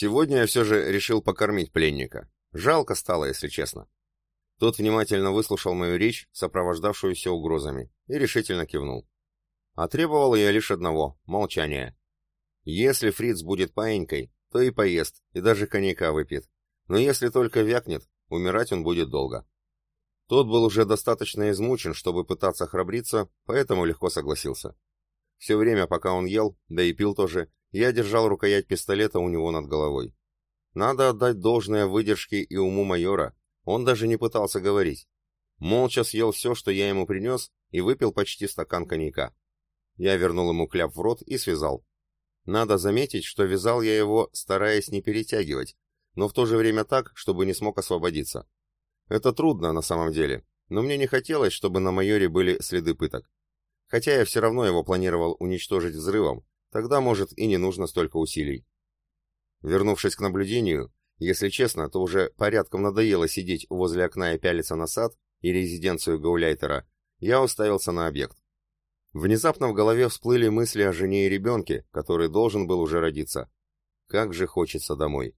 Сегодня я все же решил покормить пленника. Жалко стало, если честно. Тот внимательно выслушал мою речь, сопровождавшуюся угрозами, и решительно кивнул. А требовал я лишь одного — молчания. Если фриц будет паенькой, то и поест, и даже коньяка выпьет. Но если только вякнет, умирать он будет долго. Тот был уже достаточно измучен, чтобы пытаться храбриться, поэтому легко согласился. Все время, пока он ел, да и пил тоже, я держал рукоять пистолета у него над головой. Надо отдать должное выдержке и уму майора, он даже не пытался говорить. Молча съел все, что я ему принес, и выпил почти стакан коньяка. Я вернул ему кляп в рот и связал. Надо заметить, что вязал я его, стараясь не перетягивать, но в то же время так, чтобы не смог освободиться. Это трудно на самом деле, но мне не хотелось, чтобы на майоре были следы пыток. Хотя я все равно его планировал уничтожить взрывом, тогда, может, и не нужно столько усилий. Вернувшись к наблюдению, если честно, то уже порядком надоело сидеть возле окна и пялиться на сад и резиденцию Гауляйтера, я уставился на объект. Внезапно в голове всплыли мысли о жене и ребенке, который должен был уже родиться. Как же хочется домой.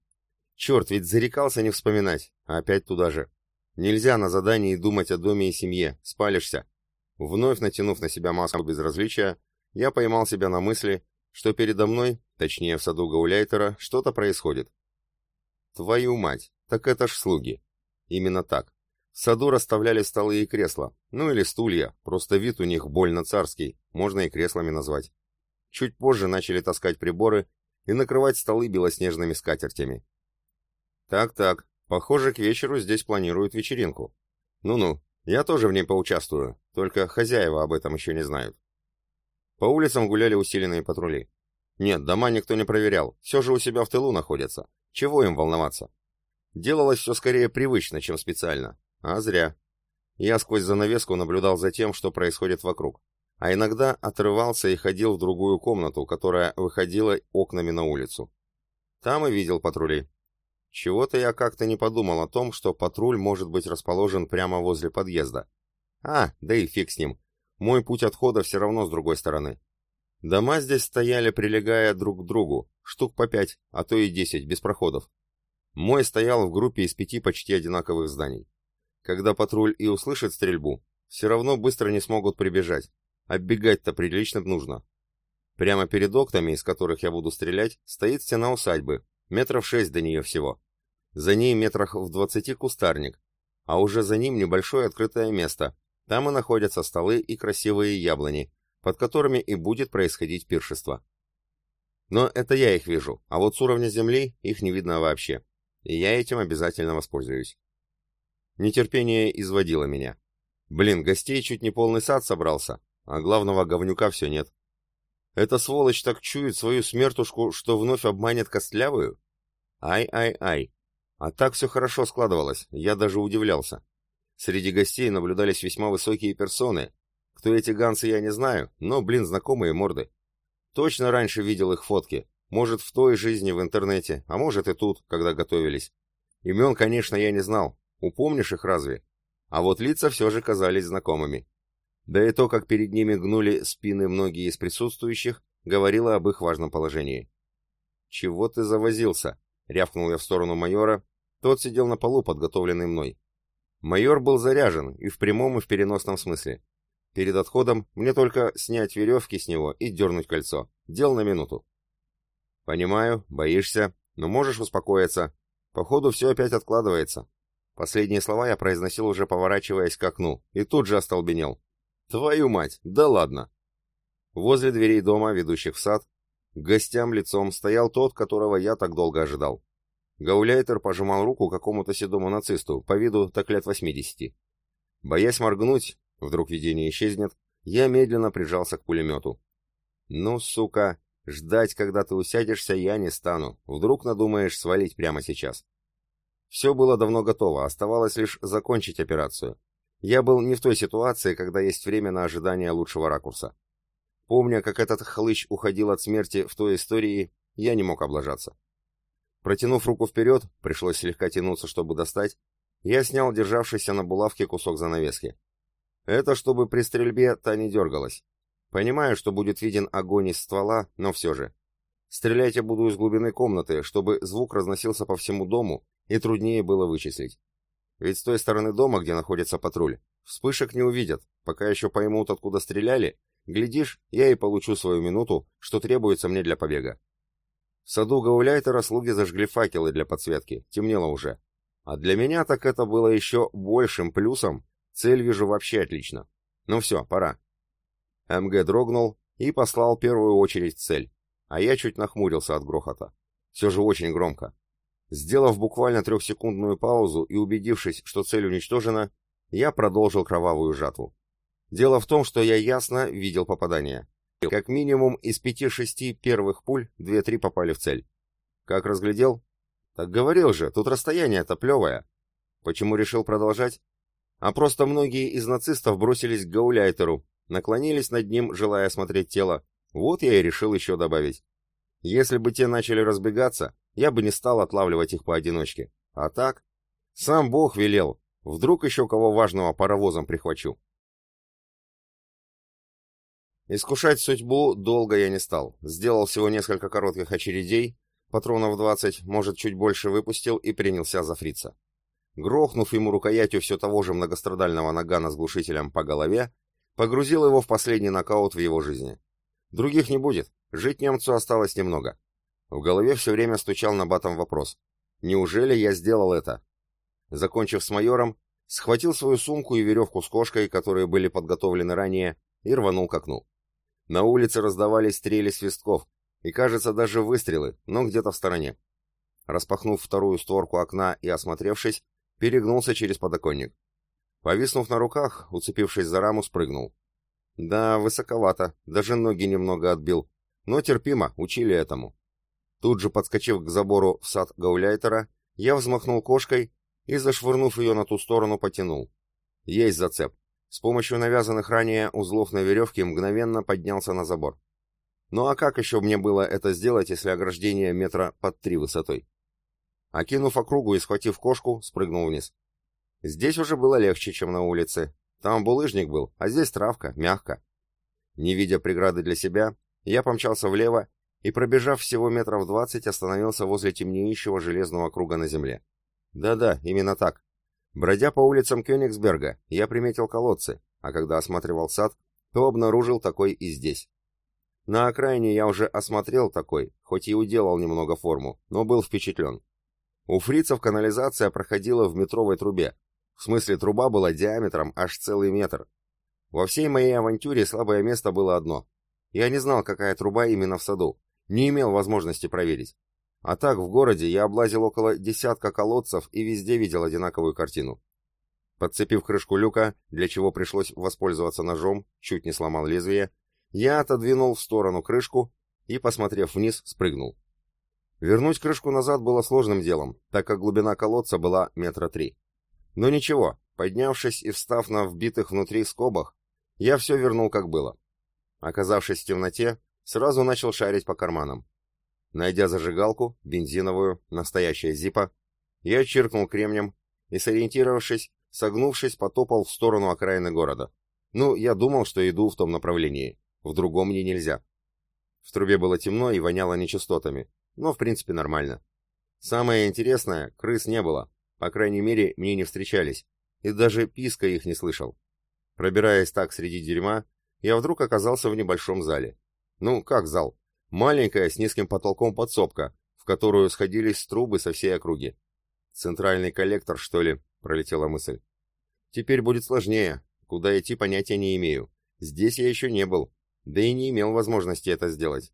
Черт, ведь зарекался не вспоминать, а опять туда же. Нельзя на задании думать о доме и семье, спалишься. Вновь натянув на себя маску безразличия, я поймал себя на мысли, что передо мной, точнее в саду Гауляйтера, что-то происходит. Твою мать, так это ж слуги. Именно так. В саду расставляли столы и кресла, ну или стулья, просто вид у них больно царский, можно и креслами назвать. Чуть позже начали таскать приборы и накрывать столы белоснежными скатертями. Так-так, похоже, к вечеру здесь планируют вечеринку. Ну-ну, я тоже в ней поучаствую, только хозяева об этом еще не знают. По улицам гуляли усиленные патрули. Нет, дома никто не проверял, все же у себя в тылу находятся. Чего им волноваться? Делалось все скорее привычно, чем специально. А зря. Я сквозь занавеску наблюдал за тем, что происходит вокруг, а иногда отрывался и ходил в другую комнату, которая выходила окнами на улицу. Там и видел патрули. Чего-то я как-то не подумал о том, что патруль может быть расположен прямо возле подъезда. А, да и фиг с ним. Мой путь отхода все равно с другой стороны. Дома здесь стояли, прилегая друг к другу, штук по пять, а то и десять, без проходов. Мой стоял в группе из пяти почти одинаковых зданий. Когда патруль и услышит стрельбу, все равно быстро не смогут прибежать. Оббегать-то прилично нужно. Прямо перед окнами, из которых я буду стрелять, стоит стена усадьбы, метров шесть до нее всего. За ней метрах в двадцати кустарник, а уже за ним небольшое открытое место. Там и находятся столы и красивые яблони, под которыми и будет происходить пиршество. Но это я их вижу, а вот с уровня земли их не видно вообще. И я этим обязательно воспользуюсь. Нетерпение изводило меня. Блин, гостей чуть не полный сад собрался, а главного говнюка все нет. Эта сволочь так чует свою смертушку, что вновь обманет костлявую? Ай-ай-ай. А так все хорошо складывалось, я даже удивлялся. Среди гостей наблюдались весьма высокие персоны. Кто эти ганцы, я не знаю, но, блин, знакомые морды. Точно раньше видел их фотки. Может, в той жизни в интернете, а может и тут, когда готовились. Имен, конечно, я не знал, Упомнишь их разве? А вот лица все же казались знакомыми. Да и то, как перед ними гнули спины многие из присутствующих, говорило об их важном положении. «Чего ты завозился?» — рявкнул я в сторону майора. Тот сидел на полу, подготовленный мной. Майор был заряжен и в прямом, и в переносном смысле. Перед отходом мне только снять веревки с него и дернуть кольцо. Дел на минуту. «Понимаю, боишься, но можешь успокоиться. Походу, все опять откладывается. Последние слова я произносил уже поворачиваясь к окну, и тут же остолбенел. «Твою мать! Да ладно!» Возле дверей дома, ведущих в сад, к гостям лицом стоял тот, которого я так долго ожидал. Гауляйтер пожимал руку какому-то седому нацисту, по виду так лет восьмидесяти. Боясь моргнуть, вдруг видение исчезнет, я медленно прижался к пулемету. «Ну, сука, ждать, когда ты усядешься, я не стану. Вдруг надумаешь свалить прямо сейчас». Все было давно готово, оставалось лишь закончить операцию. Я был не в той ситуации, когда есть время на ожидание лучшего ракурса. Помня, как этот хлыщ уходил от смерти в той истории, я не мог облажаться. Протянув руку вперед, пришлось слегка тянуться, чтобы достать, я снял державшийся на булавке кусок занавески. Это чтобы при стрельбе та не дергалась. Понимаю, что будет виден огонь из ствола, но все же. Стрелять я буду из глубины комнаты, чтобы звук разносился по всему дому и труднее было вычислить. Ведь с той стороны дома, где находится патруль, вспышек не увидят, пока еще поймут, откуда стреляли, глядишь, я и получу свою минуту, что требуется мне для побега. В саду Гауляйтера слуги зажгли факелы для подсветки, темнело уже. А для меня так это было еще большим плюсом, цель вижу вообще отлично. Ну все, пора. МГ дрогнул и послал первую очередь цель, а я чуть нахмурился от грохота. Все же очень громко. Сделав буквально трехсекундную паузу и убедившись, что цель уничтожена, я продолжил кровавую жатву. Дело в том, что я ясно видел попадание. Как минимум из пяти-шести первых пуль две-три попали в цель. Как разглядел? Так говорил же, тут расстояние-то плевое. Почему решил продолжать? А просто многие из нацистов бросились к Гауляйтеру, наклонились над ним, желая осмотреть тело. Вот я и решил еще добавить. Если бы те начали разбегаться, я бы не стал отлавливать их поодиночке. А так? Сам Бог велел. Вдруг еще кого важного паровозом прихвачу. Искушать судьбу долго я не стал. Сделал всего несколько коротких очередей, патронов 20, может, чуть больше выпустил и принялся за фрица. Грохнув ему рукоятью все того же многострадального нагана с глушителем по голове, погрузил его в последний нокаут в его жизни. Других не будет, жить немцу осталось немного. В голове все время стучал на батом вопрос. Неужели я сделал это? Закончив с майором, схватил свою сумку и веревку с кошкой, которые были подготовлены ранее, и рванул к окну. На улице раздавались стрели свистков, и, кажется, даже выстрелы, но где-то в стороне. Распахнув вторую створку окна и осмотревшись, перегнулся через подоконник. Повиснув на руках, уцепившись за раму, спрыгнул. Да, высоковато, даже ноги немного отбил, но терпимо, учили этому. Тут же, подскочив к забору в сад гауляйтера, я взмахнул кошкой и, зашвырнув ее на ту сторону, потянул. Есть зацеп. С помощью навязанных ранее узлов на веревке мгновенно поднялся на забор. Ну а как еще мне было это сделать, если ограждение метра под три высотой? Окинув округу и схватив кошку, спрыгнул вниз. Здесь уже было легче, чем на улице. Там булыжник был, а здесь травка, мягко. Не видя преграды для себя, я помчался влево и, пробежав всего метров двадцать, остановился возле темнеющего железного круга на земле. Да-да, именно так. Бродя по улицам Кёнигсберга, я приметил колодцы, а когда осматривал сад, то обнаружил такой и здесь. На окраине я уже осмотрел такой, хоть и уделал немного форму, но был впечатлен. У фрицев канализация проходила в метровой трубе. В смысле, труба была диаметром аж целый метр. Во всей моей авантюре слабое место было одно. Я не знал, какая труба именно в саду. Не имел возможности проверить. А так, в городе я облазил около десятка колодцев и везде видел одинаковую картину. Подцепив крышку люка, для чего пришлось воспользоваться ножом, чуть не сломал лезвие, я отодвинул в сторону крышку и, посмотрев вниз, спрыгнул. Вернуть крышку назад было сложным делом, так как глубина колодца была метра три. Но ничего, поднявшись и встав на вбитых внутри скобах, я все вернул как было. Оказавшись в темноте, сразу начал шарить по карманам. Найдя зажигалку, бензиновую, настоящая зипа, я чиркнул кремнем и, сориентировавшись, согнувшись, потопал в сторону окраины города. Ну, я думал, что иду в том направлении. В другом мне нельзя. В трубе было темно и воняло нечистотами, но в принципе нормально. Самое интересное, крыс не было, по крайней мере, мне не встречались, и даже писка их не слышал. Пробираясь так среди дерьма, я вдруг оказался в небольшом зале. Ну, как зал? Маленькая, с низким потолком подсобка, в которую сходились трубы со всей округи. «Центральный коллектор, что ли?» — пролетела мысль. «Теперь будет сложнее. Куда идти, понятия не имею. Здесь я еще не был, да и не имел возможности это сделать.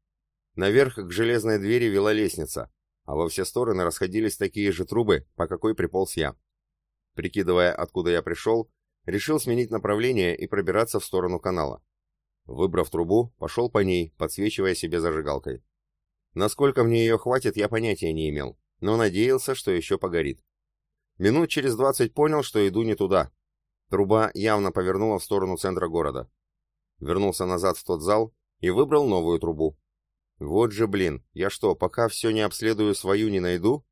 Наверх к железной двери вела лестница, а во все стороны расходились такие же трубы, по какой приполз я. Прикидывая, откуда я пришел, решил сменить направление и пробираться в сторону канала. Выбрав трубу, пошел по ней, подсвечивая себе зажигалкой. Насколько мне ее хватит, я понятия не имел, но надеялся, что еще погорит. Минут через двадцать понял, что иду не туда. Труба явно повернула в сторону центра города. Вернулся назад в тот зал и выбрал новую трубу. Вот же блин, я что, пока все не обследую, свою не найду?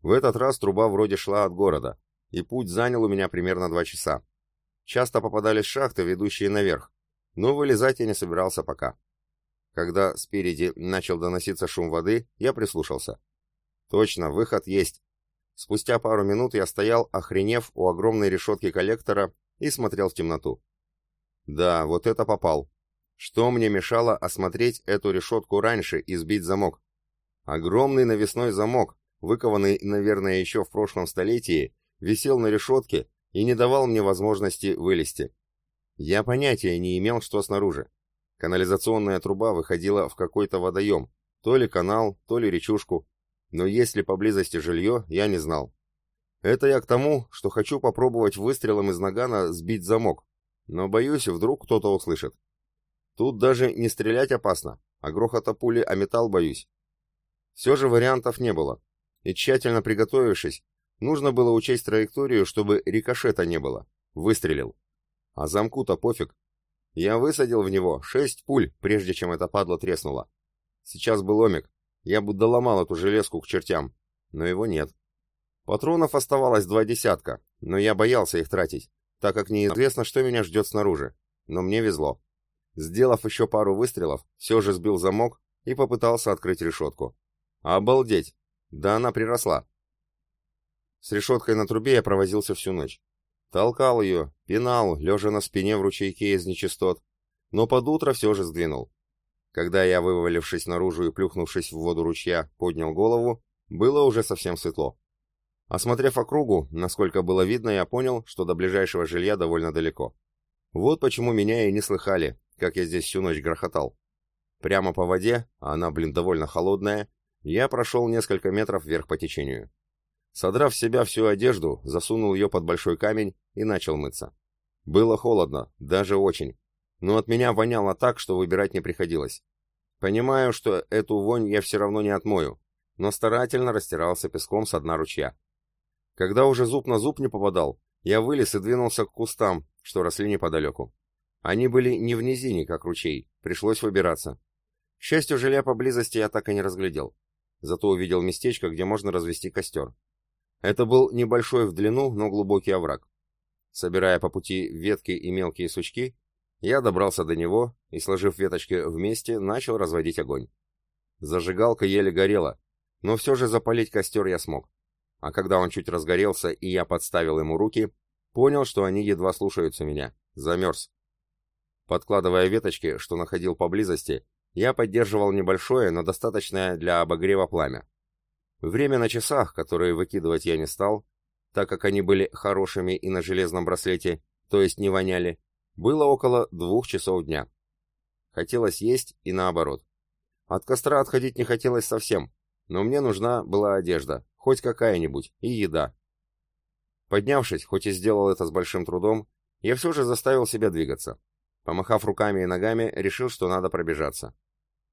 В этот раз труба вроде шла от города, и путь занял у меня примерно два часа. Часто попадались шахты, ведущие наверх, но вылезать я не собирался пока. Когда спереди начал доноситься шум воды, я прислушался. Точно, выход есть. Спустя пару минут я стоял, охренев у огромной решетки коллектора и смотрел в темноту. Да, вот это попал. Что мне мешало осмотреть эту решетку раньше и сбить замок? Огромный навесной замок, выкованный, наверное, еще в прошлом столетии, висел на решетке и не давал мне возможности вылезти. Я понятия не имел, что снаружи. Канализационная труба выходила в какой-то водоем, то ли канал, то ли речушку, но есть ли поблизости жилье, я не знал. Это я к тому, что хочу попробовать выстрелом из нагана сбить замок, но боюсь, вдруг кто-то услышит. Тут даже не стрелять опасно, а грохота пули о металл боюсь. Все же вариантов не было, и тщательно приготовившись, нужно было учесть траекторию, чтобы рикошета не было. Выстрелил. А замку-то пофиг. Я высадил в него шесть пуль, прежде чем эта падла треснула. Сейчас был омик, я бы доломал эту железку к чертям, но его нет. Патронов оставалось два десятка, но я боялся их тратить, так как неизвестно, что меня ждет снаружи. Но мне везло. Сделав еще пару выстрелов, все же сбил замок и попытался открыть решетку. Обалдеть! Да она приросла. С решеткой на трубе я провозился всю ночь. Толкал ее, пинал, лежа на спине в ручейке из нечистот, но под утро все же сдвинул. Когда я, вывалившись наружу и плюхнувшись в воду ручья, поднял голову, было уже совсем светло. Осмотрев округу, насколько было видно, я понял, что до ближайшего жилья довольно далеко. Вот почему меня и не слыхали, как я здесь всю ночь грохотал. Прямо по воде, а она, блин, довольно холодная, я прошел несколько метров вверх по течению. Содрав с себя всю одежду, засунул ее под большой камень и начал мыться. Было холодно, даже очень но от меня воняло так, что выбирать не приходилось. Понимаю, что эту вонь я все равно не отмою, но старательно растирался песком с дна ручья. Когда уже зуб на зуб не попадал, я вылез и двинулся к кустам, что росли неподалеку. Они были не в низине, как ручей, пришлось выбираться. К счастью, жилья поблизости я так и не разглядел. Зато увидел местечко, где можно развести костер. Это был небольшой в длину, но глубокий овраг. Собирая по пути ветки и мелкие сучки, я добрался до него и, сложив веточки вместе, начал разводить огонь. Зажигалка еле горела, но все же запалить костер я смог. А когда он чуть разгорелся и я подставил ему руки, понял, что они едва слушаются меня. Замерз. Подкладывая веточки, что находил поблизости, я поддерживал небольшое, но достаточное для обогрева пламя. Время на часах, которые выкидывать я не стал, так как они были хорошими и на железном браслете, то есть не воняли, было около двух часов дня. Хотелось есть и наоборот. От костра отходить не хотелось совсем, но мне нужна была одежда, хоть какая-нибудь, и еда. Поднявшись, хоть и сделал это с большим трудом, я все же заставил себя двигаться. Помахав руками и ногами, решил, что надо пробежаться.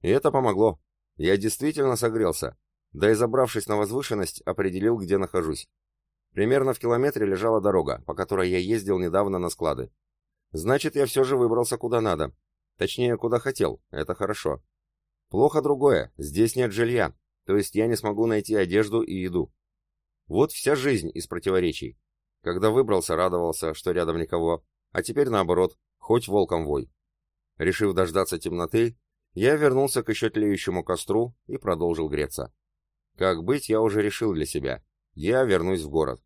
И это помогло. Я действительно согрелся, да и забравшись на возвышенность, определил, где нахожусь. Примерно в километре лежала дорога, по которой я ездил недавно на склады. Значит, я все же выбрался куда надо. Точнее, куда хотел. Это хорошо. Плохо другое. Здесь нет жилья. То есть я не смогу найти одежду и еду. Вот вся жизнь из противоречий. Когда выбрался, радовался, что рядом никого. А теперь наоборот, хоть волком вой. Решив дождаться темноты, я вернулся к еще тлеющему костру и продолжил греться. Как быть, я уже решил для себя. Я вернусь в город.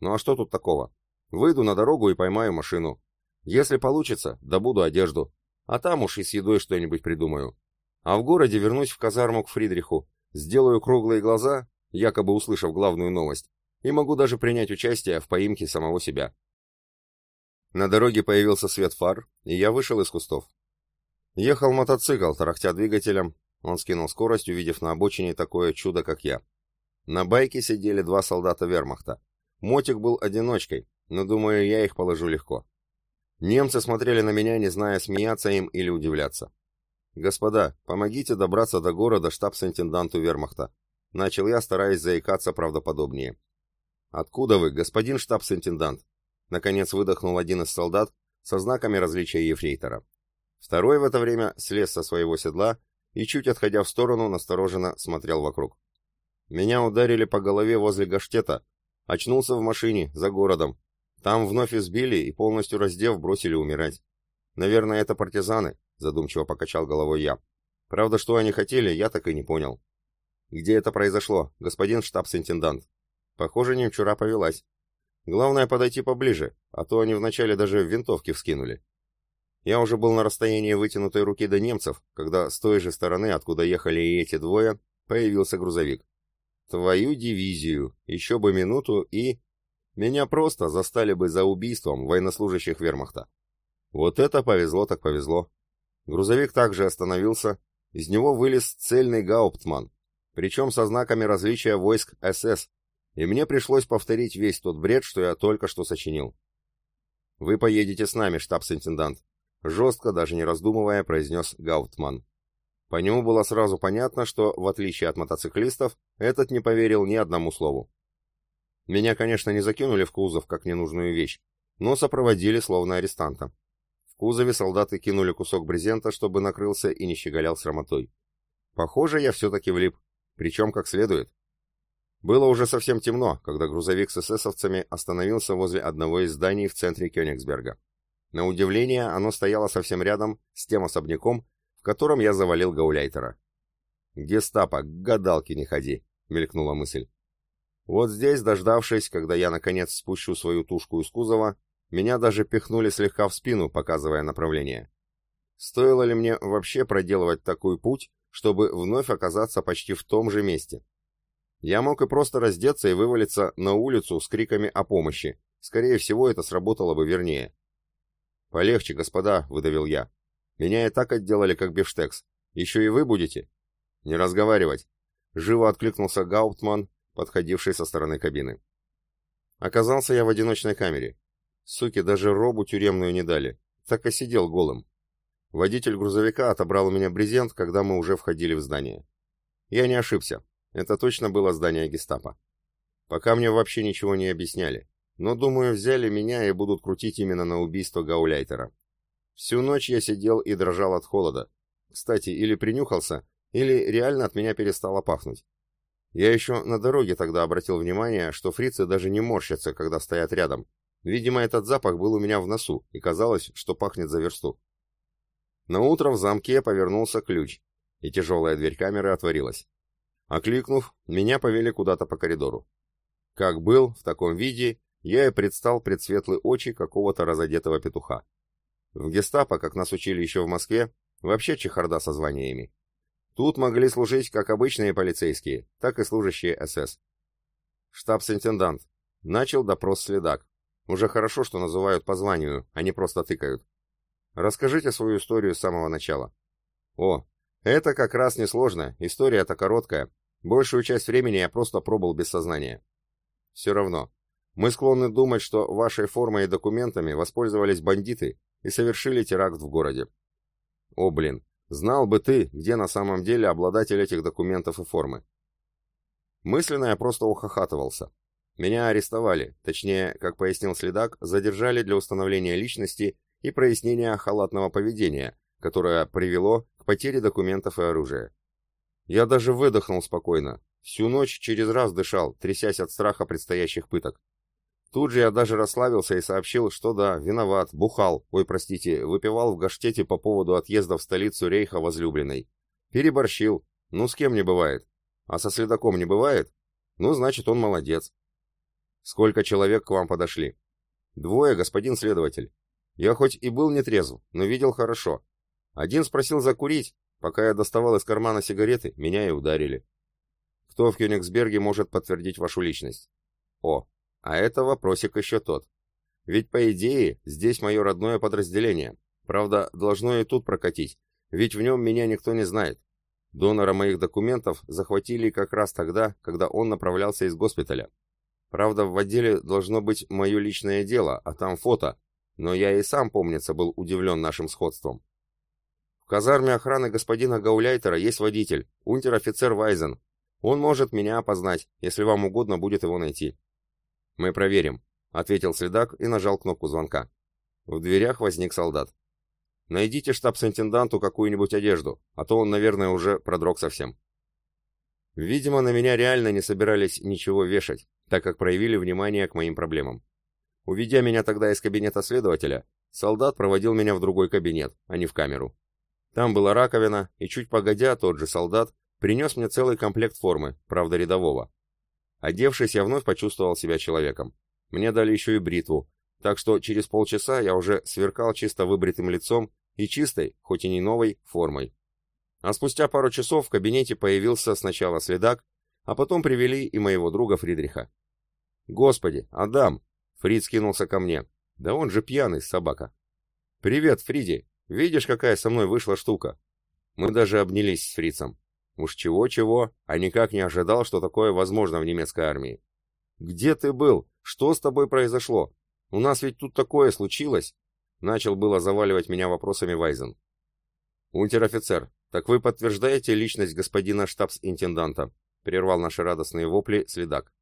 Ну а что тут такого? Выйду на дорогу и поймаю машину. Если получится, добуду одежду, а там уж и с едой что-нибудь придумаю. А в городе вернусь в казарму к Фридриху, сделаю круглые глаза, якобы услышав главную новость, и могу даже принять участие в поимке самого себя. На дороге появился свет фар, и я вышел из кустов. Ехал мотоцикл, тарахтя двигателем. Он скинул скорость, увидев на обочине такое чудо, как я. На байке сидели два солдата вермахта. Мотик был одиночкой, но, думаю, я их положу легко. Немцы смотрели на меня, не зная, смеяться им или удивляться. «Господа, помогите добраться до города штабс-интенданту вермахта», — начал я, стараясь заикаться правдоподобнее. «Откуда вы, господин штабс-интендант?» Наконец выдохнул один из солдат со знаками различия ефрейтора. Второй в это время слез со своего седла и, чуть отходя в сторону, настороженно смотрел вокруг. «Меня ударили по голове возле Гаштета. Очнулся в машине, за городом. Там вновь избили и полностью раздев бросили умирать. Наверное, это партизаны, задумчиво покачал головой я. Правда, что они хотели, я так и не понял. Где это произошло, господин штабс-интендант? Похоже, немчура повелась. Главное подойти поближе, а то они вначале даже винтовки вскинули. Я уже был на расстоянии вытянутой руки до немцев, когда с той же стороны, откуда ехали и эти двое, появился грузовик. Твою дивизию, еще бы минуту и... Меня просто застали бы за убийством военнослужащих вермахта. Вот это повезло так повезло. Грузовик также остановился, из него вылез цельный гауптман, причем со знаками различия войск СС, и мне пришлось повторить весь тот бред, что я только что сочинил. «Вы поедете с нами, штабс-интендант», — жестко, даже не раздумывая, произнес Гауптман. По нему было сразу понятно, что, в отличие от мотоциклистов, этот не поверил ни одному слову. Меня, конечно, не закинули в кузов как ненужную вещь, но сопроводили словно арестанта. В кузове солдаты кинули кусок брезента, чтобы накрылся и не щеголял срамотой. Похоже, я все-таки влип, причем как следует. Было уже совсем темно, когда грузовик с эсэсовцами остановился возле одного из зданий в центре Кёнигсберга. На удивление, оно стояло совсем рядом с тем особняком, в котором я завалил гауляйтера. «Гестапо, к гадалке не ходи», — мелькнула мысль. Вот здесь, дождавшись, когда я наконец спущу свою тушку из кузова, меня даже пихнули слегка в спину, показывая направление. Стоило ли мне вообще проделывать такой путь, чтобы вновь оказаться почти в том же месте? Я мог и просто раздеться и вывалиться на улицу с криками о помощи. Скорее всего, это сработало бы вернее. «Полегче, господа», — выдавил я. «Меня и так отделали, как бифштекс. Еще и вы будете?» «Не разговаривать», — живо откликнулся Гауптман, подходивший со стороны кабины. Оказался я в одиночной камере. Суки даже робу тюремную не дали. Так и сидел голым. Водитель грузовика отобрал у меня брезент, когда мы уже входили в здание. Я не ошибся. Это точно было здание гестапо. Пока мне вообще ничего не объясняли. Но, думаю, взяли меня и будут крутить именно на убийство Гауляйтера. Всю ночь я сидел и дрожал от холода. Кстати, или принюхался, или реально от меня перестало пахнуть. Я еще на дороге тогда обратил внимание, что фрицы даже не морщатся, когда стоят рядом, Видимо, этот запах был у меня в носу, и казалось, что пахнет за версту. На утро в замке повернулся ключ, и тяжелая дверь камеры отворилась. Окликнув, меня повели куда-то по коридору. Как был, в таком виде, я и предстал пред светлые очи какого-то разодетого петуха. В гестапо, как нас учили еще в Москве, вообще чехарда со званиями. Тут могли служить как обычные полицейские, так и служащие СС. Штабс-интендант. Начал допрос следак. Уже хорошо, что называют по званию, а не просто тыкают. Расскажите свою историю с самого начала. О, это как раз несложно, история-то короткая. Большую часть времени я просто пробыл без сознания. Все равно. Мы склонны думать, что вашей формой и документами воспользовались бандиты и совершили теракт в городе. О, блин, знал бы ты, где на самом деле обладатель этих документов и формы. Мысленно я просто ухахатывался. Меня арестовали, точнее, как пояснил следак, задержали для установления личности и прояснения халатного поведения, которое привело к потере документов и оружия. Я даже выдохнул спокойно, всю ночь через раз дышал, трясясь от страха предстоящих пыток. Тут же я даже расслабился и сообщил, что да, виноват, бухал, ой, простите, выпивал в Гаштете по поводу отъезда в столицу рейха возлюбленной. Переборщил, ну с кем не бывает. А со следаком не бывает? Ну, значит, он молодец. Сколько человек к вам подошли? Двое, господин следователь. Я хоть и был нетрезв, но видел хорошо. Один спросил закурить, пока я доставал из кармана сигареты, меня и ударили. Кто в Кёнигсберге может подтвердить вашу личность? О, а это вопросик еще тот. Ведь, по идее, здесь мое родное подразделение. Правда, должно и тут прокатить, ведь в нем меня никто не знает. Донора моих документов захватили как раз тогда, когда он направлялся из госпиталя. Правда, в отделе должно быть мое личное дело, а там фото, но я и сам, помнится, был удивлен нашим сходством. В казарме охраны господина Гауляйтера есть водитель, унтер-офицер Вайзен. Он может меня опознать, если вам угодно будет его найти. Мы проверим, ответил следак и нажал кнопку звонка. В дверях возник солдат. Найдите штабс-интенданту какую-нибудь одежду, а то он, наверное, уже продрог совсем. Видимо, на меня реально не собирались ничего вешать, так как проявили внимание к моим проблемам. Уведя меня тогда из кабинета следователя, солдат проводил меня в другой кабинет, а не в камеру. Там была раковина, и чуть погодя тот же солдат принес мне целый комплект формы, правда рядового. Одевшись, я вновь почувствовал себя человеком. Мне дали еще и бритву, так что через полчаса я уже сверкал чисто выбритым лицом и чистой, хоть и не новой, формой. А спустя пару часов в кабинете появился сначала следак, а потом привели и моего друга Фридриха. «Господи, Адам!» — Фрид скинулся ко мне. «Да он же пьяный, собака!» «Привет, Фриди! Видишь, какая со мной вышла штука?» Мы даже обнялись с фрицем. Уж чего-чего, а никак не ожидал, что такое возможно в немецкой армии. «Где ты был? Что с тобой произошло? У нас ведь тут такое случилось!» Начал было заваливать меня вопросами Вайзен. «Унтер-офицер, так вы подтверждаете личность господина штабс-интенданта?» Прервал наши радостные вопли следак.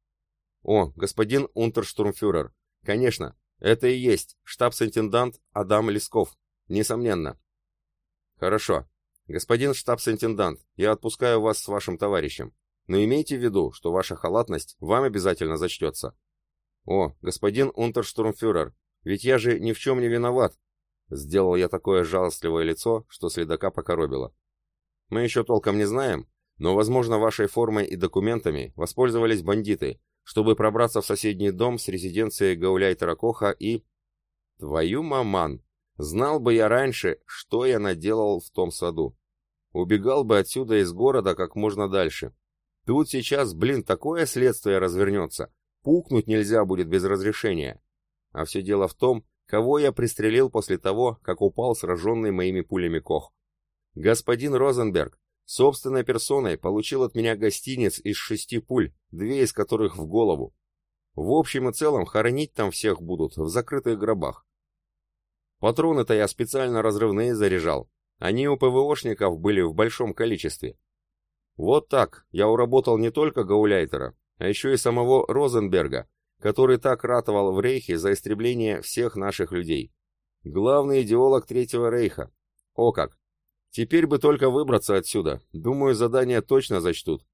«О, господин унтерштурмфюрер! Конечно, это и есть штабс-интендант Адам Лесков. Несомненно». «Хорошо. Господин штабс-интендант, я отпускаю вас с вашим товарищем. Но имейте в виду, что ваша халатность вам обязательно зачтется». «О, господин унтерштурмфюрер, ведь я же ни в чем не виноват!» Сделал я такое жалостливое лицо, что следака покоробило. «Мы еще толком не знаем, но, возможно, вашей формой и документами воспользовались бандиты, чтобы пробраться в соседний дом с резиденцией Гауляйтера Коха и... Твою маман! Знал бы я раньше, что я наделал в том саду. Убегал бы отсюда из города как можно дальше. Тут сейчас, блин, такое следствие развернется. Пукнуть нельзя будет без разрешения. А все дело в том, кого я пристрелил после того, как упал сраженный моими пулями Кох. Господин Розенберг, Собственной персоной получил от меня гостиниц из шести пуль, две из которых в голову. В общем и целом хоронить там всех будут в закрытых гробах. Патроны-то я специально разрывные заряжал. Они у ПВОшников были в большом количестве. Вот так я уработал не только Гауляйтера, а еще и самого Розенберга, который так ратовал в Рейхе за истребление всех наших людей. Главный идеолог Третьего Рейха. О как! Теперь бы только выбраться отсюда. Думаю, задание точно зачтут.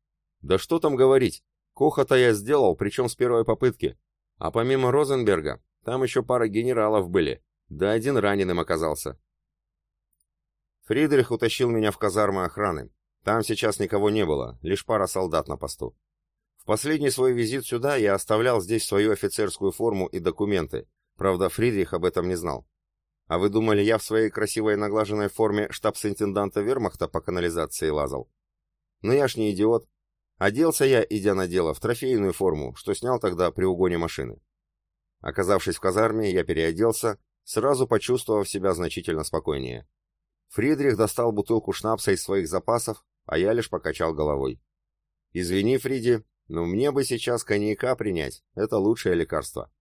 Да что там говорить. Коха-то я сделал, причем с первой попытки. А помимо Розенберга, там еще пара генералов были. Да один раненым оказался. Фридрих утащил меня в казармы охраны. Там сейчас никого не было, лишь пара солдат на посту. В последний свой визит сюда я оставлял здесь свою офицерскую форму и документы. Правда, Фридрих об этом не знал. А вы думали, я в своей красивой наглаженной форме штабс-интенданта вермахта по канализации лазал? Ну я ж не идиот. Оделся я, идя на дело, в трофейную форму, что снял тогда при угоне машины. Оказавшись в казарме, я переоделся, сразу почувствовав себя значительно спокойнее. Фридрих достал бутылку шнапса из своих запасов, а я лишь покачал головой. «Извини, Фриди, но мне бы сейчас коньяка принять, это лучшее лекарство».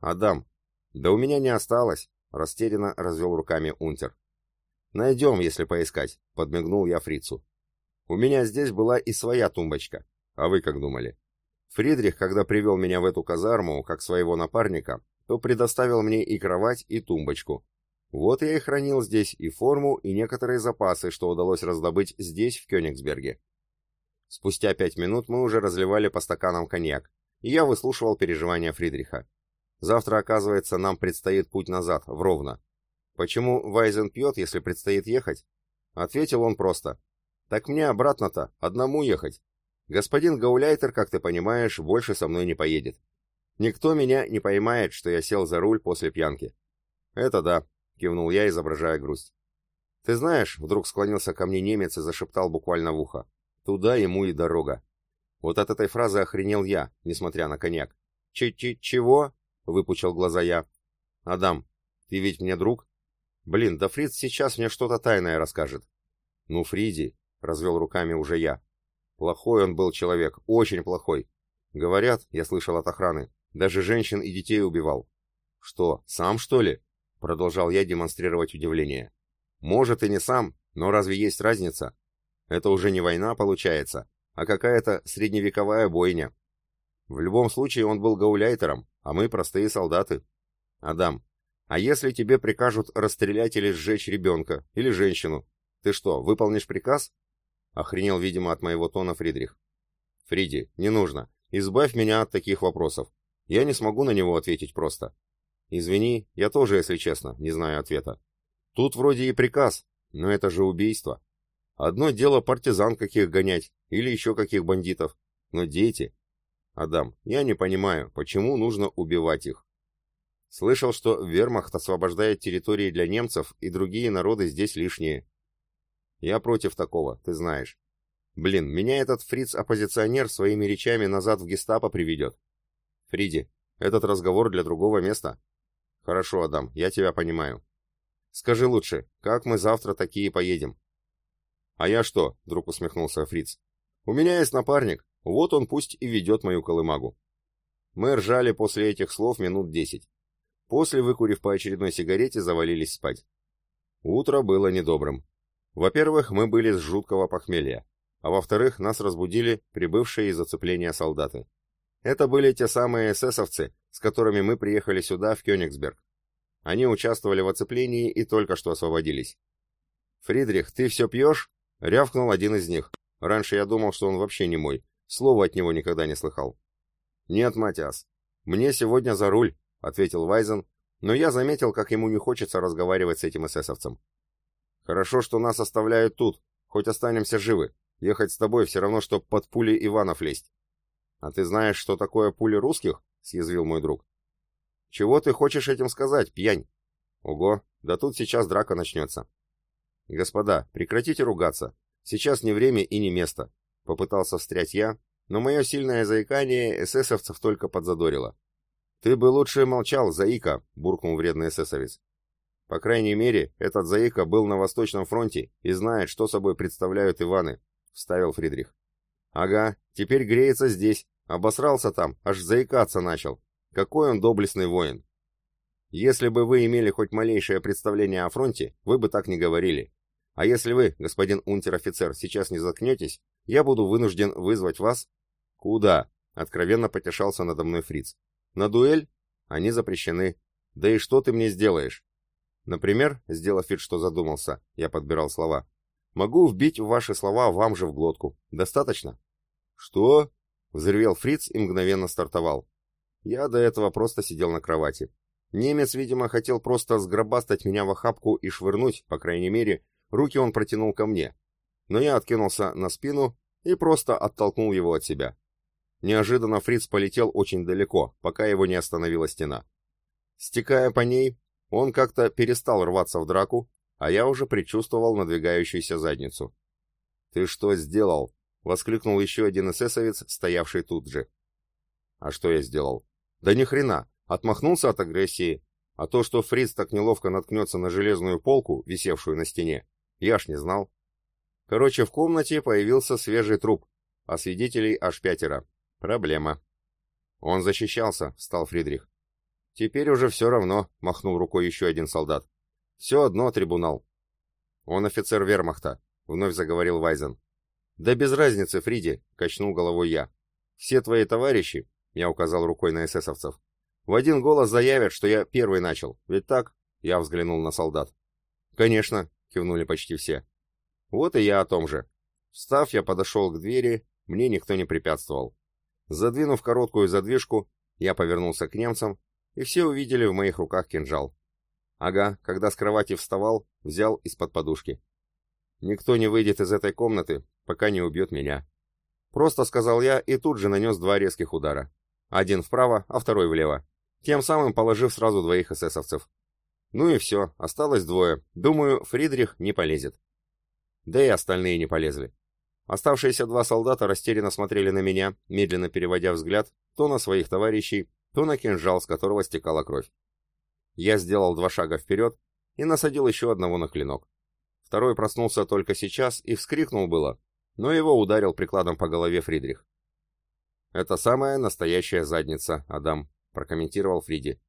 «Адам, да у меня не осталось, Растерянно развел руками унтер. «Найдем, если поискать», — подмигнул я фрицу. «У меня здесь была и своя тумбочка. А вы как думали?» Фридрих, когда привел меня в эту казарму, как своего напарника, то предоставил мне и кровать, и тумбочку. Вот я и хранил здесь и форму, и некоторые запасы, что удалось раздобыть здесь, в Кёнигсберге. Спустя пять минут мы уже разливали по стаканам коньяк, и я выслушивал переживания Фридриха. Завтра, оказывается, нам предстоит путь назад, в Ровно. Почему Вайзен пьет, если предстоит ехать? Ответил он просто. Так мне обратно-то, одному ехать. Господин Гауляйтер, как ты понимаешь, больше со мной не поедет. Никто меня не поймает, что я сел за руль после пьянки. Это да, кивнул я, изображая грусть. Ты знаешь, вдруг склонился ко мне немец и зашептал буквально в ухо. Туда ему и дорога. Вот от этой фразы охренел я, несмотря на коньяк. Ч-ч-чего? — выпучил глаза я. «Адам, ты ведь мне друг?» «Блин, да Фриц сейчас мне что-то тайное расскажет». «Ну, Фриди», — развел руками уже я. «Плохой он был человек, очень плохой. Говорят, я слышал от охраны, даже женщин и детей убивал». «Что, сам, что ли?» — продолжал я демонстрировать удивление. «Может, и не сам, но разве есть разница? Это уже не война, получается, а какая-то средневековая бойня. В любом случае он был гауляйтером, а мы простые солдаты. Адам, а если тебе прикажут расстрелять или сжечь ребенка, или женщину, ты что, выполнишь приказ? Охренел, видимо, от моего тона Фридрих. Фриди, не нужно. Избавь меня от таких вопросов. Я не смогу на него ответить просто. Извини, я тоже, если честно, не знаю ответа. Тут вроде и приказ, Но это же убийство. Одно дело партизан каких гонять, или еще каких бандитов. Но дети... Адам, я не понимаю, почему нужно убивать их. Слышал, что вермахт освобождает территории для немцев, и другие народы здесь лишние. Я против такого, ты знаешь. Блин, меня этот фриц-оппозиционер своими речами назад в гестапо приведет. Фриди, этот разговор для другого места. Хорошо, Адам, я тебя понимаю. Скажи лучше, как мы завтра такие поедем? А я что, вдруг усмехнулся Фриц. У меня есть напарник, вот он пусть и ведет мою колымагу. Мы ржали после этих слов минут десять. После, выкурив по очередной сигарете, завалились спать. Утро было недобрым. Во-первых, мы были с жуткого похмелья а во-вторых, нас разбудили прибывшие из оцепления солдаты. Это были те самые эсэсовцы, с которыми мы приехали сюда, в Кёнигсберг. Они участвовали в оцеплении и только что освободились. «Фридрих, ты все пьешь?» — рявкнул один из них. Раньше я думал, что он вообще не мой. Слова от него никогда не слыхал. «Нет, Матиас, мне сегодня за руль», — ответил Вайзен, но я заметил, как ему не хочется разговаривать с этим эсэсовцем. «Хорошо, что нас оставляют тут, хоть останемся живы», Ехать с тобой все равно, что под пули Иванов лезть. А ты знаешь, что такое пули русских? Съязвил мой друг. Чего ты хочешь этим сказать, пьянь? Ого, да тут сейчас драка начнется. Господа, прекратите ругаться. Сейчас не время и не место. Попытался встрять я, но мое сильное заикание эсэсовцев только подзадорило. «Ты бы лучше молчал, заика!» — буркнул вредный эсэсовец. По крайней мере, этот заика был на Восточном фронте и знает, что собой представляют Иваны, вставил Фридрих. Ага, теперь греется здесь. Обосрался там, аж заикаться начал. Какой он доблестный воин. Если бы вы имели хоть малейшее представление о фронте, вы бы так не говорили. А если вы, господин унтер-офицер, сейчас не заткнетесь, я буду вынужден вызвать вас... Куда? Откровенно потешался надо мной фриц. На дуэль? Они запрещены. Да и что ты мне сделаешь? Например, сделав вид, что задумался, я подбирал слова. Могу вбить ваши слова вам же в глотку. Достаточно? Что? Взревел Фриц и мгновенно стартовал. Я до этого просто сидел на кровати. Немец, видимо, хотел просто сгробастать меня в охапку и швырнуть, по крайней мере, руки он протянул ко мне. Но я откинулся на спину и просто оттолкнул его от себя. Неожиданно Фриц полетел очень далеко, пока его не остановила стена. Стекая по ней, он как-то перестал рваться в драку а я уже предчувствовал надвигающуюся задницу. «Ты что сделал?» — воскликнул еще один эсэсовец, стоявший тут же. «А что я сделал?» «Да ни хрена! Отмахнулся от агрессии. А то, что Фриц так неловко наткнется на железную полку, висевшую на стене, я ж не знал. Короче, в комнате появился свежий труп, а свидетелей аж пятеро. Проблема. Он защищался, встал Фридрих. Теперь уже все равно, махнул рукой еще один солдат. Все одно трибунал. Он офицер вермахта, вновь заговорил Вайзен. Да без разницы, Фриди, качнул головой я. Все твои товарищи, я указал рукой на эсэсовцев, в один голос заявят, что я первый начал. Ведь так? Я взглянул на солдат. Конечно, кивнули почти все. Вот и я о том же. Встав, я подошел к двери, мне никто не препятствовал. Задвинув короткую задвижку, я повернулся к немцам, и все увидели в моих руках кинжал. Ага, когда с кровати вставал, взял из-под подушки. Никто не выйдет из этой комнаты, пока не убьет меня. Просто сказал я и тут же нанес два резких удара. Один вправо, а второй влево. Тем самым положив сразу двоих эсэсовцев. Ну и все, осталось двое. Думаю, Фридрих не полезет. Да и остальные не полезли. Оставшиеся два солдата растерянно смотрели на меня, медленно переводя взгляд то на своих товарищей, то на кинжал, с которого стекала кровь. Я сделал два шага вперед и насадил еще одного на клинок. Второй проснулся только сейчас и вскрикнул было, но его ударил прикладом по голове Фридрих. «Это самая настоящая задница, Адам», — прокомментировал Фриди.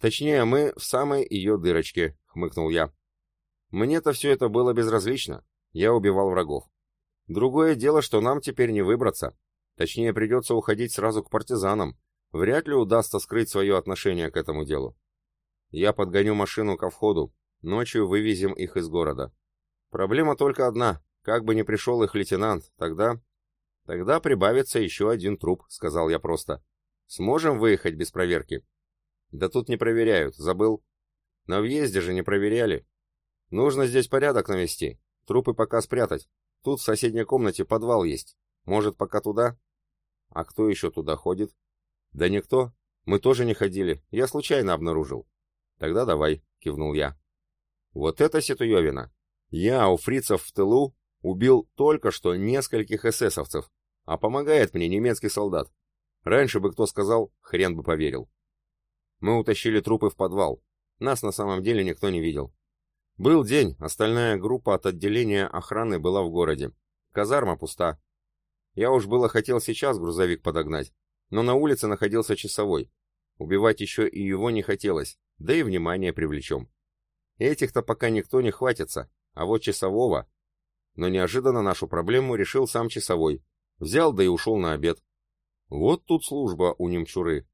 «Точнее, мы в самой ее дырочке», — хмыкнул я. «Мне-то все это было безразлично. Я убивал врагов. Другое дело, что нам теперь не выбраться. Точнее, придется уходить сразу к партизанам. Вряд ли удастся скрыть свое отношение к этому делу. Я подгоню машину ко входу. Ночью вывезем их из города. Проблема только одна. Как бы ни пришел их лейтенант, тогда... Тогда прибавится еще один труп, сказал я просто. Сможем выехать без проверки? Да тут не проверяют, забыл. На въезде же не проверяли. Нужно здесь порядок навести. Трупы пока спрятать. Тут в соседней комнате подвал есть. Может, пока туда? А кто еще туда ходит? Да никто. Мы тоже не ходили. Я случайно обнаружил. Тогда давай, кивнул я. Вот это ситуевина. Я у фрицев в тылу убил только что нескольких эсэсовцев, а помогает мне немецкий солдат. Раньше бы кто сказал, хрен бы поверил. Мы утащили трупы в подвал. Нас на самом деле никто не видел. Был день, остальная группа от отделения охраны была в городе. Казарма пуста. Я уж было хотел сейчас грузовик подогнать, но на улице находился часовой. Убивать еще и его не хотелось, да и внимание привлечем. Этих-то пока никто не хватится, а вот часового... Но неожиданно нашу проблему решил сам часовой. Взял, да и ушел на обед. Вот тут служба у немчуры.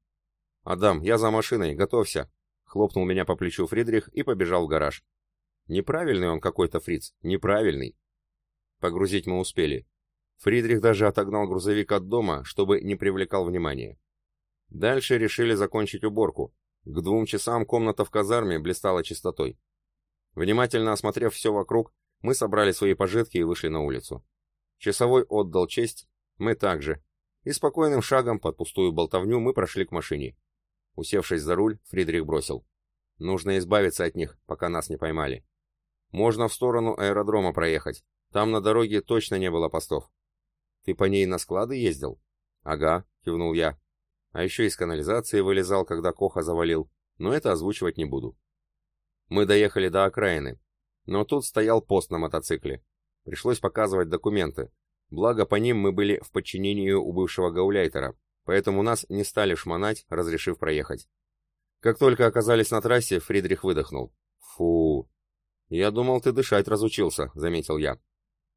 «Адам, я за машиной, готовься!» Хлопнул меня по плечу Фридрих и побежал в гараж. Неправильный он какой-то фриц, неправильный. Погрузить мы успели. Фридрих даже отогнал грузовик от дома, чтобы не привлекал внимания. Дальше решили закончить уборку. К двум часам комната в казарме блистала чистотой. Внимательно осмотрев все вокруг, мы собрали свои пожитки и вышли на улицу. Часовой отдал честь, мы также. И спокойным шагом под пустую болтовню мы прошли к машине. Усевшись за руль, Фридрих бросил. Нужно избавиться от них, пока нас не поймали. Можно в сторону аэродрома проехать. Там на дороге точно не было постов. Ты по ней на склады ездил? Ага, кивнул я. А еще из канализации вылезал, когда Коха завалил. Но это озвучивать не буду. Мы доехали до окраины. Но тут стоял пост на мотоцикле. Пришлось показывать документы. Благо по ним мы были в подчинении у бывшего гауляйтера, поэтому нас не стали шмонать, разрешив проехать. Как только оказались на трассе, Фридрих выдохнул. «Фу!» «Я думал, ты дышать разучился», — заметил я.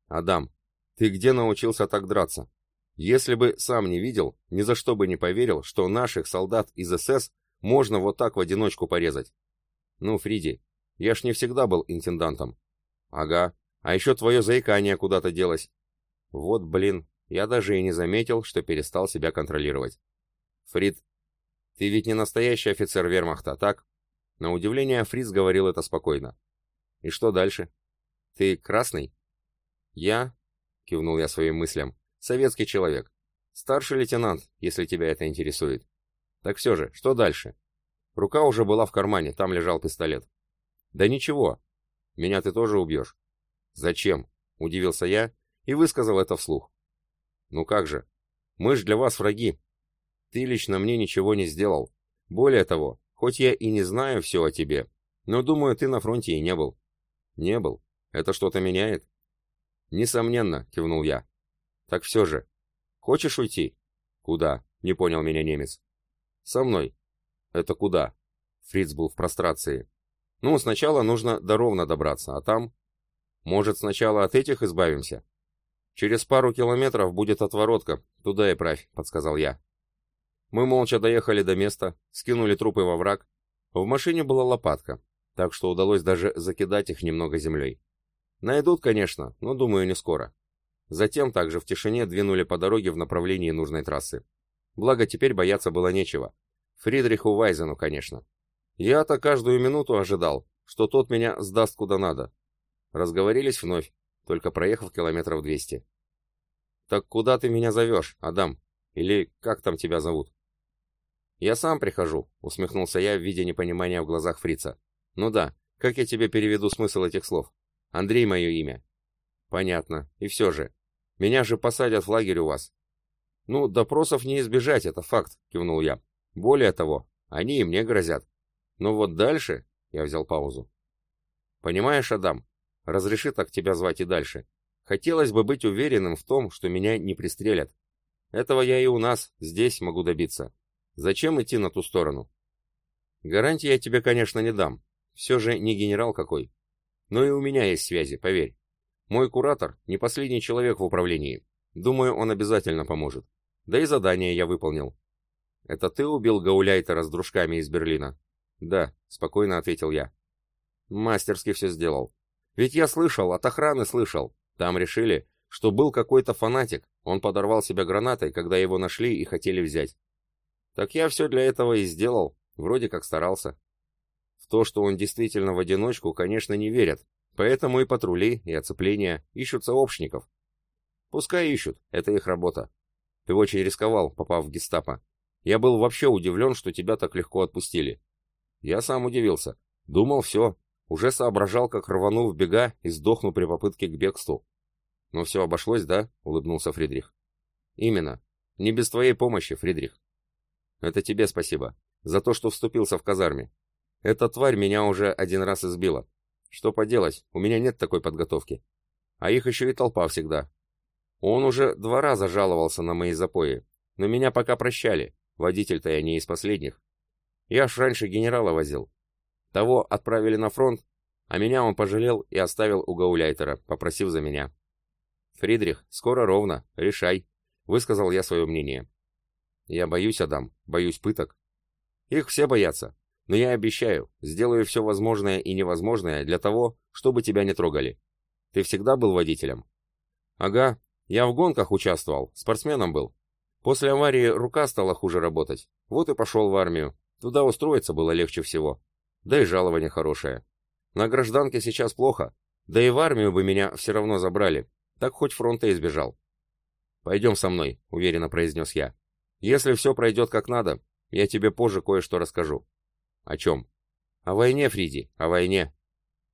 «Адам, ты где научился так драться? Если бы сам не видел, ни за что бы не поверил, что наших солдат из СС можно вот так в одиночку порезать. Ну, Фриди, я ж не всегда был интендантом. Ага, а еще твое заикание куда-то делось. Вот, блин, я даже и не заметил, что перестал себя контролировать. Фрид, ты ведь не настоящий офицер вермахта, так? На удивление Фриц говорил это спокойно. И что дальше? Ты красный? Я, кивнул я своим мыслям. Советский человек. Старший лейтенант, если тебя это интересует. Так все же, что дальше? Рука уже была в кармане, там лежал пистолет. Да ничего. Меня ты тоже убьешь. Зачем? Удивился я и высказал это вслух. Ну как же? Мы ж для вас враги. Ты лично мне ничего не сделал. Более того, хоть я и не знаю все о тебе, но думаю, ты на фронте и не был. Не был. Это что-то меняет? «Несомненно», — кивнул я. «Так все же. Хочешь уйти?» «Куда?» — не понял меня немец. «Со мной». «Это куда?» Фриц был в прострации. «Ну, сначала нужно до Ровно добраться, а там...» «Может, сначала от этих избавимся?» «Через пару километров будет отворотка, туда и правь», — подсказал я. Мы молча доехали до места, скинули трупы во враг. В машине была лопатка, так что удалось даже закидать их немного землей. Найдут, конечно, но, думаю, не скоро. Затем также в тишине двинули по дороге в направлении нужной трассы. Благо, теперь бояться было нечего. Фридриху Вайзену, конечно. Я-то каждую минуту ожидал, что тот меня сдаст куда надо. Разговорились вновь, только проехав километров двести. «Так куда ты меня зовешь, Адам? Или как там тебя зовут?» «Я сам прихожу», — усмехнулся я, видя непонимание в глазах фрица. «Ну да, как я тебе переведу смысл этих слов?» Андрей мое имя. Понятно. И все же. Меня же посадят в лагерь у вас. Ну, допросов не избежать, это факт, кивнул я. Более того, они и мне грозят. Но вот дальше... Я взял паузу. Понимаешь, Адам, разреши так тебя звать и дальше. Хотелось бы быть уверенным в том, что меня не пристрелят. Этого я и у нас, здесь могу добиться. Зачем идти на ту сторону? Гарантии я тебе, конечно, не дам. Все же не генерал какой. Но и у меня есть связи, поверь. Мой куратор не последний человек в управлении. Думаю, он обязательно поможет. Да и задание я выполнил. Это ты убил Гауляйтера с дружками из Берлина? Да, спокойно ответил я. Мастерски все сделал. Ведь я слышал, от охраны слышал. Там решили, что был какой-то фанатик. Он подорвал себя гранатой, когда его нашли и хотели взять. Так я все для этого и сделал. Вроде как старался то, что он действительно в одиночку, конечно, не верят, Поэтому и патрули, и оцепления ищут сообщников. Пускай ищут, это их работа. Ты очень рисковал, попав в гестапо. Я был вообще удивлен, что тебя так легко отпустили. Я сам удивился. Думал, все. Уже соображал, как рвану в бега и сдохну при попытке к бегству. Но все обошлось, да? Улыбнулся Фридрих. Именно. Не без твоей помощи, Фридрих. Это тебе спасибо. За то, что вступился в казарме. Эта тварь меня уже один раз избила. Что поделать, у меня нет такой подготовки. А их еще и толпа всегда. Он уже два раза жаловался на мои запои, но меня пока прощали. Водитель-то я не из последних. Я ж раньше генерала возил. Того отправили на фронт, а меня он пожалел и оставил у гауляйтера, попросив за меня. «Фридрих, скоро ровно, решай», — высказал я свое мнение. «Я боюсь, Адам, боюсь пыток. Их все боятся, но я обещаю, сделаю все возможное и невозможное для того, чтобы тебя не трогали. Ты всегда был водителем?» «Ага, я в гонках участвовал, спортсменом был. После аварии рука стала хуже работать. Вот и пошел в армию. Туда устроиться было легче всего. Да и жалование хорошее. На гражданке сейчас плохо. Да и в армию бы меня все равно забрали. Так хоть фронта избежал. «Пойдем со мной», — уверенно произнес я. «Если все пройдет как надо, я тебе позже кое-что расскажу». «О чем?» «О войне, Фриди, о войне».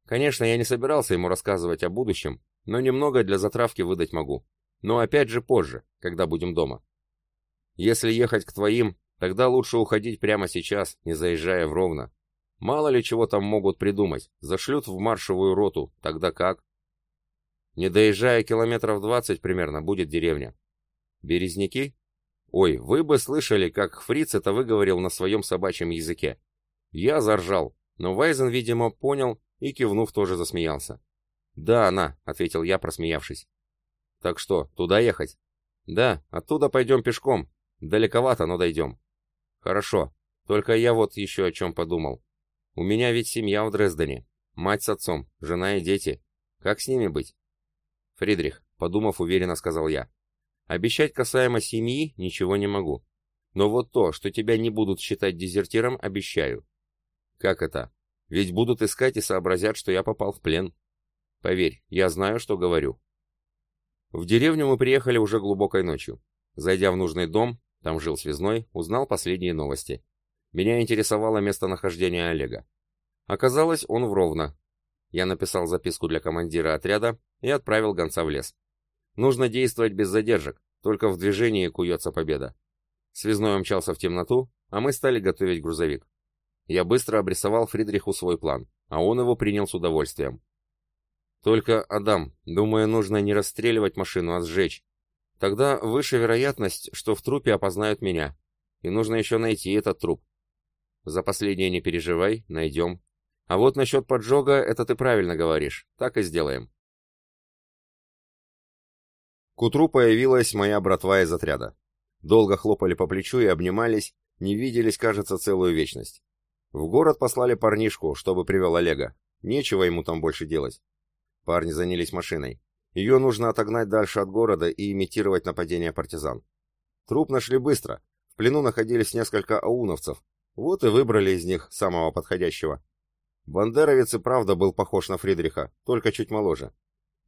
Конечно, я не собирался ему рассказывать о будущем, но немного для затравки выдать могу. Но опять же позже, когда будем дома. Если ехать к твоим, тогда лучше уходить прямо сейчас, не заезжая в Ровно. Мало ли чего там могут придумать, зашлют в маршевую роту, тогда как? Не доезжая километров двадцать примерно, будет деревня. Березники? Ой, вы бы слышали, как фриц это выговорил на своем собачьем языке. Я заржал, но Вайзен, видимо, понял и, кивнув, тоже засмеялся. «Да, она», — ответил я, просмеявшись. «Так что, туда ехать?» «Да, оттуда пойдем пешком, Далековато, но дойдем. Хорошо. Только я вот еще о чем подумал. У меня ведь семья в Дрездене. Мать с отцом, жена и дети. Как с ними быть? Фридрих, подумав, уверенно сказал я. Обещать касаемо семьи ничего не могу. Но вот то, что тебя не будут считать дезертиром, обещаю. Как это? Ведь будут искать и сообразят, что я попал в плен. Поверь, я знаю, что говорю. В деревню мы приехали уже глубокой ночью. Зайдя в нужный дом, там жил связной, узнал последние новости. Меня интересовало местонахождение Олега. Оказалось, он в Ровно. Я написал записку для командира отряда и отправил гонца в лес. Нужно действовать без задержек, только в движении куется победа. Связной умчался в темноту, а мы стали готовить грузовик. Я быстро обрисовал Фридриху свой план, а он его принял с удовольствием. Только, Адам, думаю, нужно не расстреливать машину, а сжечь, Тогда выше вероятность, что в трупе опознают меня. И нужно еще найти этот труп. За последнее не переживай, найдем. А вот насчет поджога, это ты правильно говоришь. Так и сделаем. К утру появилась моя братва из отряда. Долго хлопали по плечу и обнимались, не виделись, кажется, целую вечность. В город послали парнишку, чтобы привел Олега. Нечего ему там больше делать. Парни занялись машиной. Ее нужно отогнать дальше от города и имитировать нападение партизан. Труп нашли быстро. В плену находились несколько ауновцев. Вот и выбрали из них самого подходящего. Бандеровец и правда был похож на Фридриха, только чуть моложе.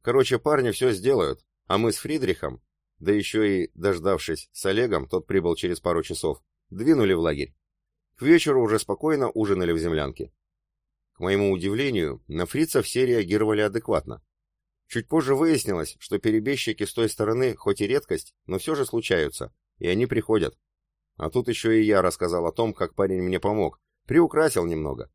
Короче, парни все сделают, а мы с Фридрихом, да еще и, дождавшись с Олегом, тот прибыл через пару часов, двинули в лагерь. К вечеру уже спокойно ужинали в землянке. К моему удивлению, на фрица все реагировали адекватно. Чуть позже выяснилось, что перебежчики с той стороны хоть и редкость, но все же случаются, и они приходят. А тут еще и я рассказал о том, как парень мне помог, приукрасил немного.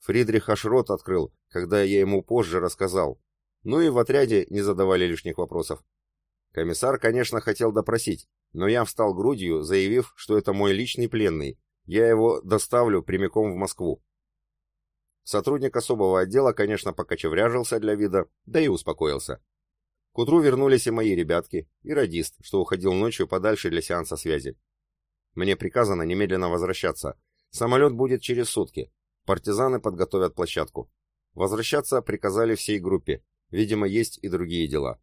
Фридрих аж рот открыл, когда я ему позже рассказал. Ну и в отряде не задавали лишних вопросов. Комиссар, конечно, хотел допросить, но я встал грудью, заявив, что это мой личный пленный. Я его доставлю прямиком в Москву. Сотрудник особого отдела, конечно, покочевряжился для вида, да и успокоился. К утру вернулись и мои ребятки, и радист, что уходил ночью подальше для сеанса связи. Мне приказано немедленно возвращаться. Самолет будет через сутки. Партизаны подготовят площадку. Возвращаться приказали всей группе. Видимо, есть и другие дела.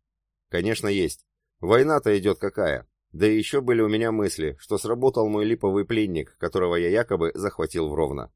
Конечно, есть. Война-то идет какая. Да и еще были у меня мысли, что сработал мой липовый пленник, которого я якобы захватил в Ровно.